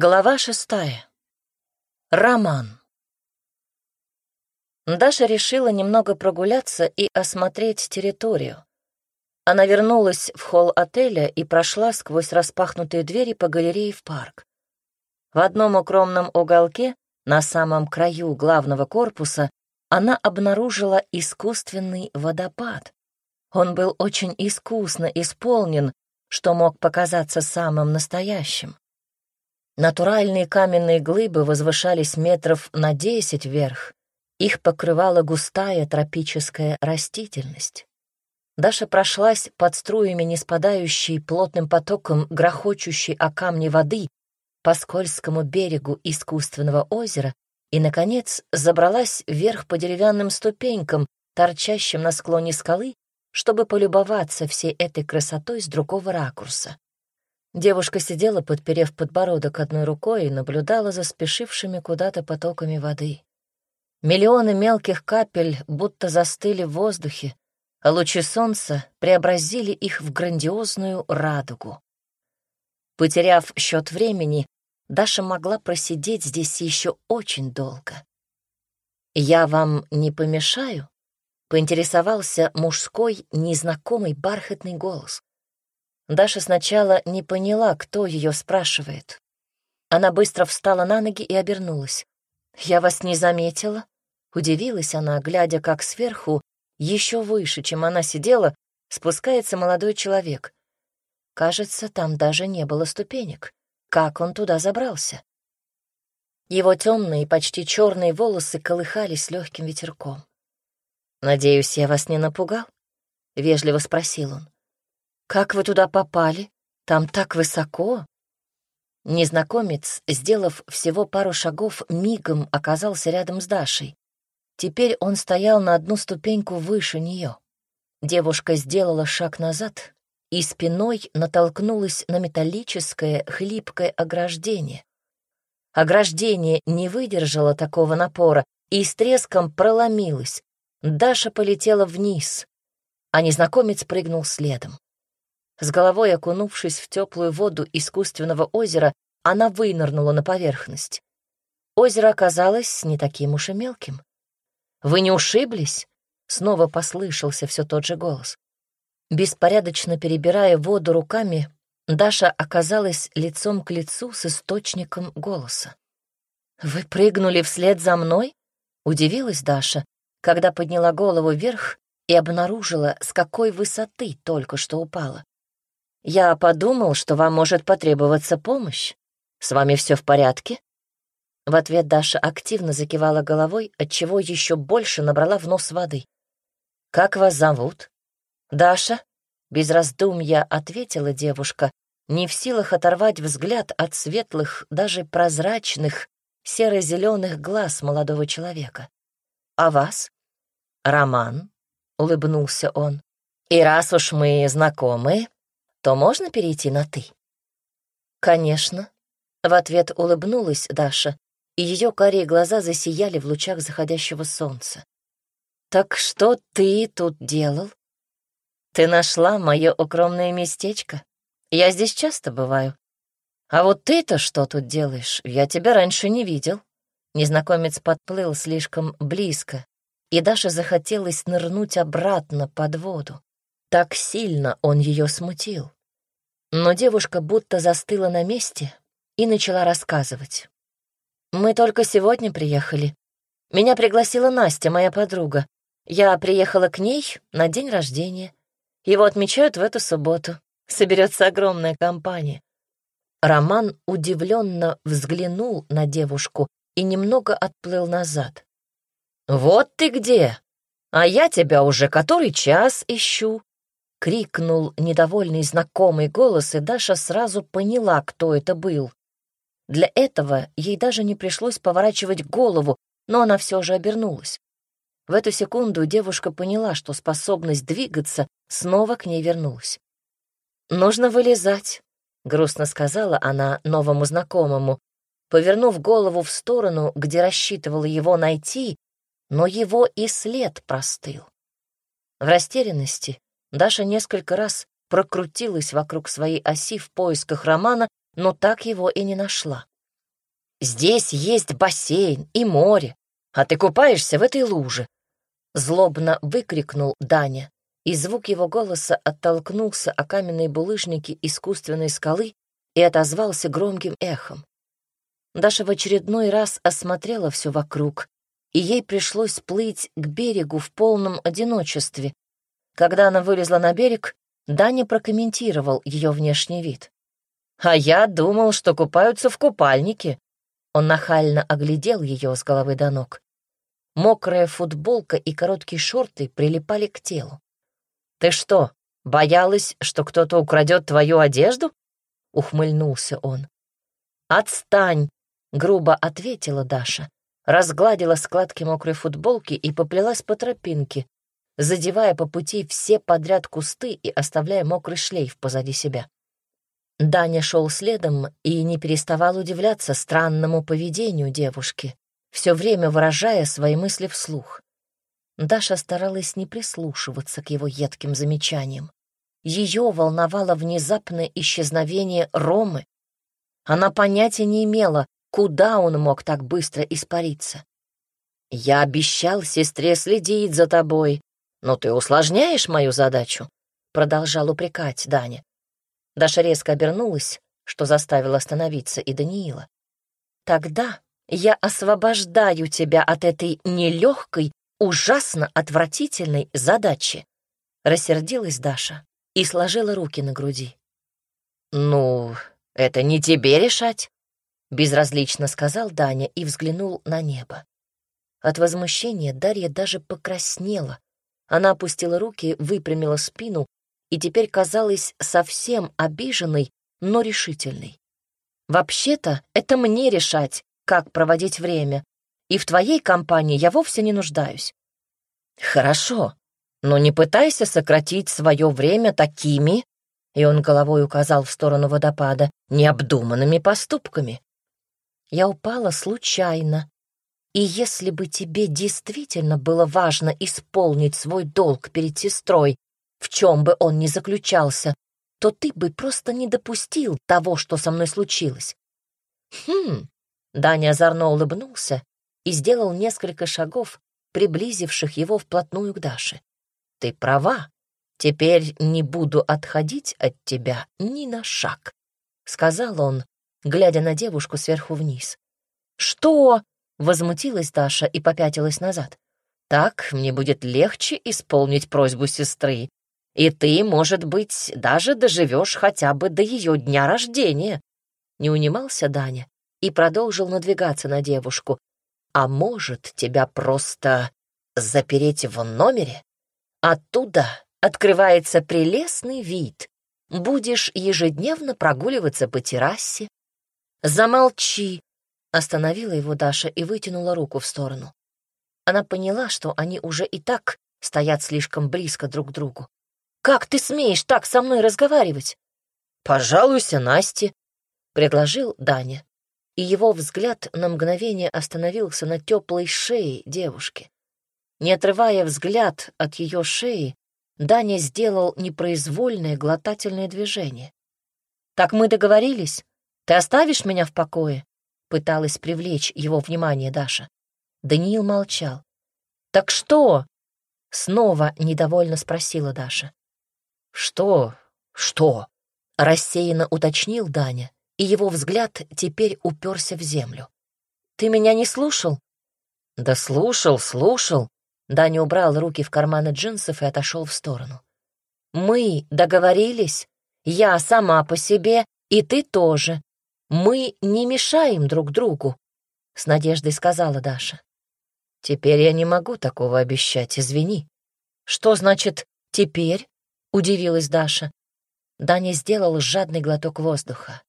Глава шестая. Роман. Даша решила немного прогуляться и осмотреть территорию. Она вернулась в холл отеля и прошла сквозь распахнутые двери по галерее в парк. В одном укромном уголке, на самом краю главного корпуса, она обнаружила искусственный водопад. Он был очень искусно исполнен, что мог показаться самым настоящим. Натуральные каменные глыбы возвышались метров на десять вверх. Их покрывала густая тропическая растительность. Даша прошлась под струями не спадающей плотным потоком грохочущей о камни воды по скользкому берегу искусственного озера и, наконец, забралась вверх по деревянным ступенькам, торчащим на склоне скалы, чтобы полюбоваться всей этой красотой с другого ракурса. Девушка сидела, подперев подбородок одной рукой, и наблюдала за спешившими куда-то потоками воды. Миллионы мелких капель будто застыли в воздухе, а лучи солнца преобразили их в грандиозную радугу. Потеряв счет времени, Даша могла просидеть здесь еще очень долго. «Я вам не помешаю?» — поинтересовался мужской, незнакомый бархатный голос. Даша сначала не поняла, кто ее спрашивает. Она быстро встала на ноги и обернулась. «Я вас не заметила?» Удивилась она, глядя, как сверху, еще выше, чем она сидела, спускается молодой человек. Кажется, там даже не было ступенек. Как он туда забрался? Его темные, почти черные волосы колыхались легким ветерком. «Надеюсь, я вас не напугал?» — вежливо спросил он. «Как вы туда попали? Там так высоко!» Незнакомец, сделав всего пару шагов, мигом оказался рядом с Дашей. Теперь он стоял на одну ступеньку выше нее. Девушка сделала шаг назад и спиной натолкнулась на металлическое хлипкое ограждение. Ограждение не выдержало такого напора и с треском проломилось. Даша полетела вниз, а незнакомец прыгнул следом. С головой окунувшись в теплую воду искусственного озера, она вынырнула на поверхность. Озеро оказалось не таким уж и мелким. «Вы не ушиблись?» — снова послышался все тот же голос. Беспорядочно перебирая воду руками, Даша оказалась лицом к лицу с источником голоса. «Вы прыгнули вслед за мной?» — удивилась Даша, когда подняла голову вверх и обнаружила, с какой высоты только что упала. Я подумал, что вам может потребоваться помощь. С вами все в порядке?» В ответ Даша активно закивала головой, отчего еще больше набрала в нос воды. «Как вас зовут?» «Даша?» — без раздумья ответила девушка, не в силах оторвать взгляд от светлых, даже прозрачных, серо-зеленых глаз молодого человека. «А вас?» «Роман», — улыбнулся он. «И раз уж мы знакомы, то можно перейти на «ты»?» «Конечно», — в ответ улыбнулась Даша, и ее карие глаза засияли в лучах заходящего солнца. «Так что ты тут делал?» «Ты нашла мое укромное местечко? Я здесь часто бываю. А вот ты-то что тут делаешь? Я тебя раньше не видел». Незнакомец подплыл слишком близко, и Даша захотелось нырнуть обратно под воду. Так сильно он ее смутил. Но девушка будто застыла на месте и начала рассказывать. «Мы только сегодня приехали. Меня пригласила Настя, моя подруга. Я приехала к ней на день рождения. Его отмечают в эту субботу. Соберется огромная компания». Роман удивленно взглянул на девушку и немного отплыл назад. «Вот ты где! А я тебя уже который час ищу!» — крикнул недовольный знакомый голос, и Даша сразу поняла, кто это был. Для этого ей даже не пришлось поворачивать голову, но она все же обернулась. В эту секунду девушка поняла, что способность двигаться снова к ней вернулась. «Нужно вылезать», — грустно сказала она новому знакомому, повернув голову в сторону, где рассчитывала его найти, но его и след простыл. В растерянности Даша несколько раз прокрутилась вокруг своей оси в поисках Романа, но так его и не нашла. Здесь есть бассейн и море, а ты купаешься в этой луже!» Злобно выкрикнул Даня, и звук его голоса оттолкнулся о каменные булыжники искусственной скалы и отозвался громким эхом. Даша в очередной раз осмотрела все вокруг, и ей пришлось плыть к берегу в полном одиночестве. Когда она вылезла на берег, Даня прокомментировал ее внешний вид. «А я думал, что купаются в купальнике». Он нахально оглядел ее с головы до ног. Мокрая футболка и короткие шорты прилипали к телу. «Ты что, боялась, что кто-то украдет твою одежду?» — ухмыльнулся он. «Отстань!» — грубо ответила Даша, разгладила складки мокрой футболки и поплелась по тропинке, задевая по пути все подряд кусты и оставляя мокрый шлейф позади себя. Даня шел следом и не переставал удивляться странному поведению девушки, все время выражая свои мысли вслух. Даша старалась не прислушиваться к его едким замечаниям. Ее волновало внезапное исчезновение Ромы. Она понятия не имела, куда он мог так быстро испариться. «Я обещал сестре следить за тобой», «Но ты усложняешь мою задачу», — продолжал упрекать Даня. Даша резко обернулась, что заставило остановиться и Даниила. «Тогда я освобождаю тебя от этой нелегкой, ужасно отвратительной задачи», — рассердилась Даша и сложила руки на груди. «Ну, это не тебе решать», — безразлично сказал Даня и взглянул на небо. От возмущения Дарья даже покраснела, она опустила руки, выпрямила спину и теперь казалась совсем обиженной, но решительной. «Вообще-то это мне решать, как проводить время, и в твоей компании я вовсе не нуждаюсь». «Хорошо, но не пытайся сократить свое время такими, и он головой указал в сторону водопада, необдуманными поступками. Я упала случайно, и если бы тебе действительно было важно исполнить свой долг перед сестрой, в чем бы он ни заключался, то ты бы просто не допустил того, что со мной случилось. Хм, Даня озорно улыбнулся и сделал несколько шагов, приблизивших его вплотную к Даше. Ты права, теперь не буду отходить от тебя ни на шаг, сказал он, глядя на девушку сверху вниз. Что? Возмутилась Даша и попятилась назад. «Так мне будет легче исполнить просьбу сестры, и ты, может быть, даже доживешь хотя бы до ее дня рождения». Не унимался Даня и продолжил надвигаться на девушку. «А может, тебя просто запереть в номере? Оттуда открывается прелестный вид. Будешь ежедневно прогуливаться по террасе. Замолчи, Остановила его Даша и вытянула руку в сторону. Она поняла, что они уже и так стоят слишком близко друг к другу. «Как ты смеешь так со мной разговаривать?» «Пожалуйся, Насте», — предложил Даня, и его взгляд на мгновение остановился на теплой шее девушки. Не отрывая взгляд от ее шеи, Даня сделал непроизвольное глотательное движение. «Так мы договорились? Ты оставишь меня в покое?» Пыталась привлечь его внимание Даша. Даниил молчал. «Так что?» — снова недовольно спросила Даша. «Что? Что?» — рассеянно уточнил Даня, и его взгляд теперь уперся в землю. «Ты меня не слушал?» «Да слушал, слушал». Даня убрал руки в карманы джинсов и отошел в сторону. «Мы договорились. Я сама по себе, и ты тоже. Мы не мешаем друг другу, — с надеждой сказала Даша. Теперь я не могу такого обещать, извини. Что значит «теперь»? — удивилась Даша. Даня сделал жадный глоток воздуха.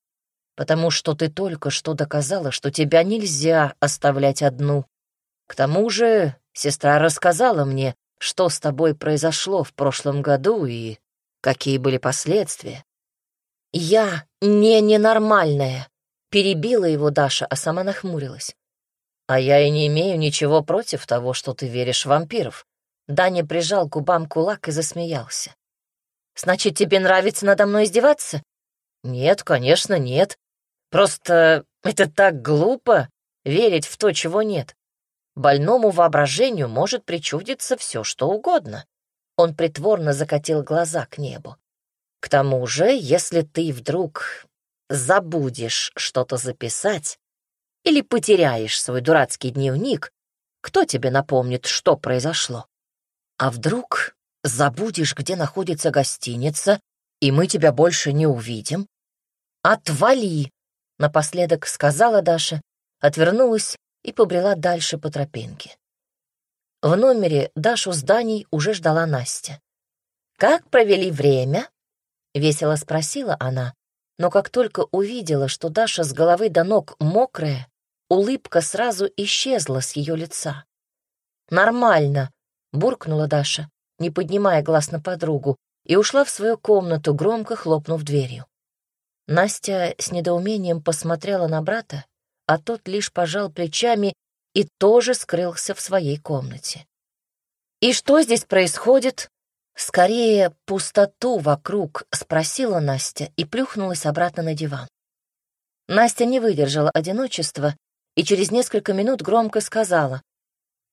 «Потому что ты только что доказала, что тебя нельзя оставлять одну. К тому же сестра рассказала мне, что с тобой произошло в прошлом году и какие были последствия. «Я не ненормальная», — перебила его Даша, а сама нахмурилась. «А я и не имею ничего против того, что ты веришь в вампиров». Даня прижал к губам кулак и засмеялся. «Значит, тебе нравится надо мной издеваться?» «Нет, конечно, нет. Просто это так глупо верить в то, чего нет. Больному воображению может причудиться все, что угодно. Он притворно закатил глаза к небу. К тому же, если ты вдруг забудешь что-то записать или потеряешь свой дурацкий дневник, кто тебе напомнит, что произошло? А вдруг забудешь, где находится гостиница, и мы тебя больше не увидим? Отвали, напоследок сказала Даша, отвернулась и побрела дальше по тропинке. В номере Дашу с Даней уже ждала Настя. «Как провели время?» — весело спросила она, но как только увидела, что Даша с головы до ног мокрая, улыбка сразу исчезла с ее лица. «Нормально», — буркнула Даша, не поднимая глаз на подругу, и ушла в свою комнату, громко хлопнув дверью. Настя с недоумением посмотрела на брата, а тот лишь пожал плечами и тоже скрылся в своей комнате. «И что здесь происходит?» «Скорее, пустоту вокруг», — спросила Настя и плюхнулась обратно на диван. Настя не выдержала одиночества и через несколько минут громко сказала.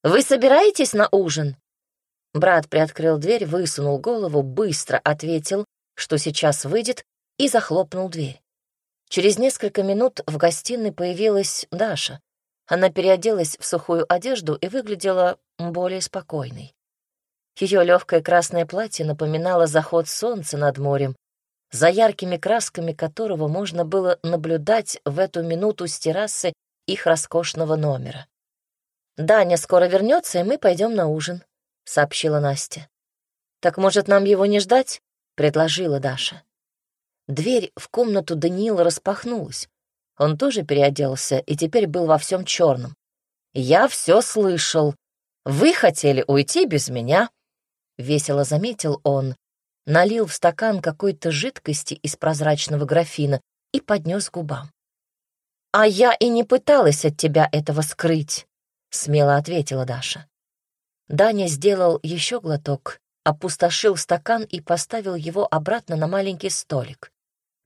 «Вы собираетесь на ужин?» Брат приоткрыл дверь, высунул голову, быстро ответил, что сейчас выйдет, и захлопнул дверь. Через несколько минут в гостиной появилась Даша. Она переоделась в сухую одежду и выглядела более спокойной. Ее легкое красное платье напоминало заход солнца над морем, за яркими красками которого можно было наблюдать в эту минуту с террасы их роскошного номера. «Даня скоро вернется, и мы пойдем на ужин», — сообщила Настя. «Так, может, нам его не ждать?» — предложила Даша. Дверь в комнату Даниила распахнулась. Он тоже переоделся и теперь был во всем черном. «Я все слышал. Вы хотели уйти без меня?» Весело заметил он, налил в стакан какой-то жидкости из прозрачного графина и поднес к губам. «А я и не пыталась от тебя этого скрыть», — смело ответила Даша. Даня сделал еще глоток, опустошил стакан и поставил его обратно на маленький столик.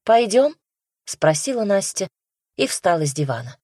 «Пойдем?» — спросила Настя и встала с дивана.